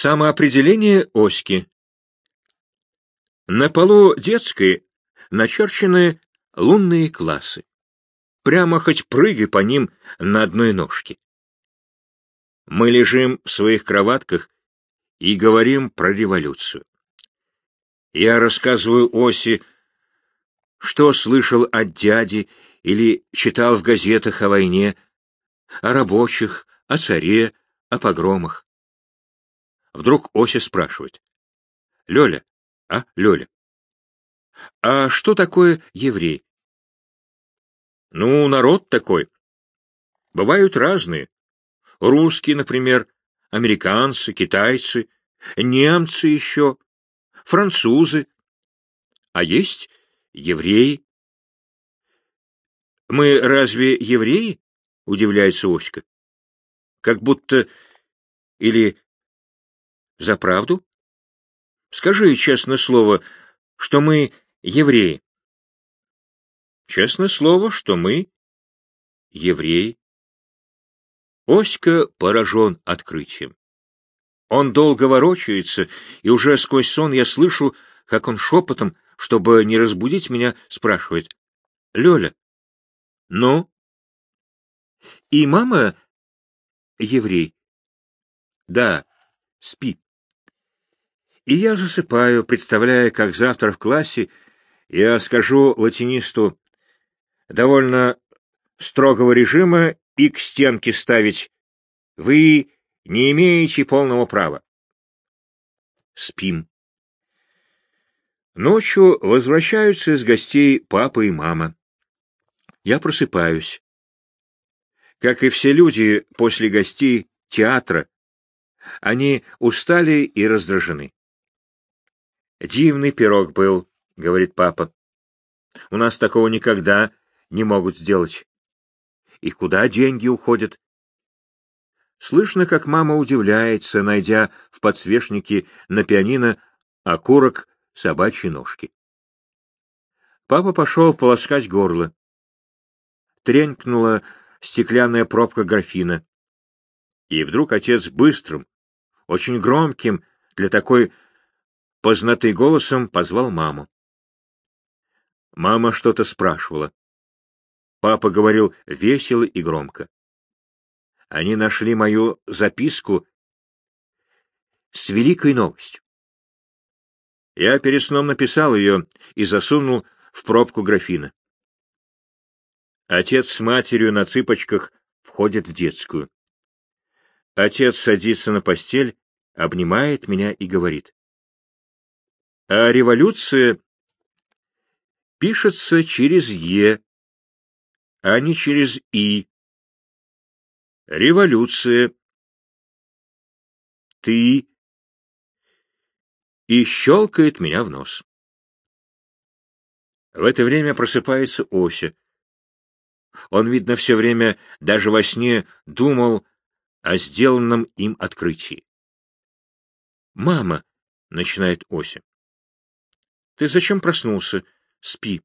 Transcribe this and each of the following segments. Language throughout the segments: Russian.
Самоопределение Оськи. На полу детской начерчены лунные классы. Прямо хоть прыгай по ним на одной ножке. Мы лежим в своих кроватках и говорим про революцию. Я рассказываю Осе, что слышал от дяди или читал в газетах о войне, о рабочих, о царе, о погромах. Вдруг Ося спрашивает. — Лёля, а, Лёля, а что такое еврей? — Ну, народ такой. Бывают разные. Русские, например, американцы, китайцы, немцы еще, французы. А есть евреи. — Мы разве евреи? — удивляется Оська. — Как будто... Или за правду? Скажи честное слово, что мы евреи. Честное слово, что мы евреи. Оська поражен открытием. Он долго ворочается, и уже сквозь сон я слышу, как он шепотом, чтобы не разбудить меня, спрашивает. — Лёля, ну? И мама еврей? — Да, спи. И я засыпаю, представляя, как завтра в классе я скажу латинисту довольно строгого режима и к стенке ставить «Вы не имеете полного права». Спим. Ночью возвращаются из гостей папа и мама. Я просыпаюсь. Как и все люди после гостей театра, они устали и раздражены. Дивный пирог был, — говорит папа. У нас такого никогда не могут сделать. И куда деньги уходят? Слышно, как мама удивляется, найдя в подсвечнике на пианино окурок собачьей ножки. Папа пошел полоскать горло. Тренькнула стеклянная пробка графина. И вдруг отец быстрым, очень громким для такой познатый голосом позвал маму. Мама что-то спрашивала. Папа говорил весело и громко. Они нашли мою записку с великой новостью. Я перед сном написал ее и засунул в пробку графина. Отец с матерью на цыпочках входят в детскую. Отец садится на постель, обнимает меня и говорит. А революция пишется через «е», а не через «и». Революция. Ты. И щелкает меня в нос. В это время просыпается Ося. Он, видно, все время, даже во сне, думал о сделанном им открытии. «Мама!» — начинает Ося. Ты зачем проснулся? Спи.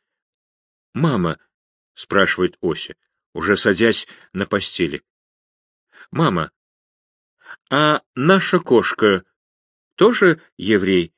— Мама, — спрашивает Ося, уже садясь на постели. — Мама, а наша кошка тоже еврей?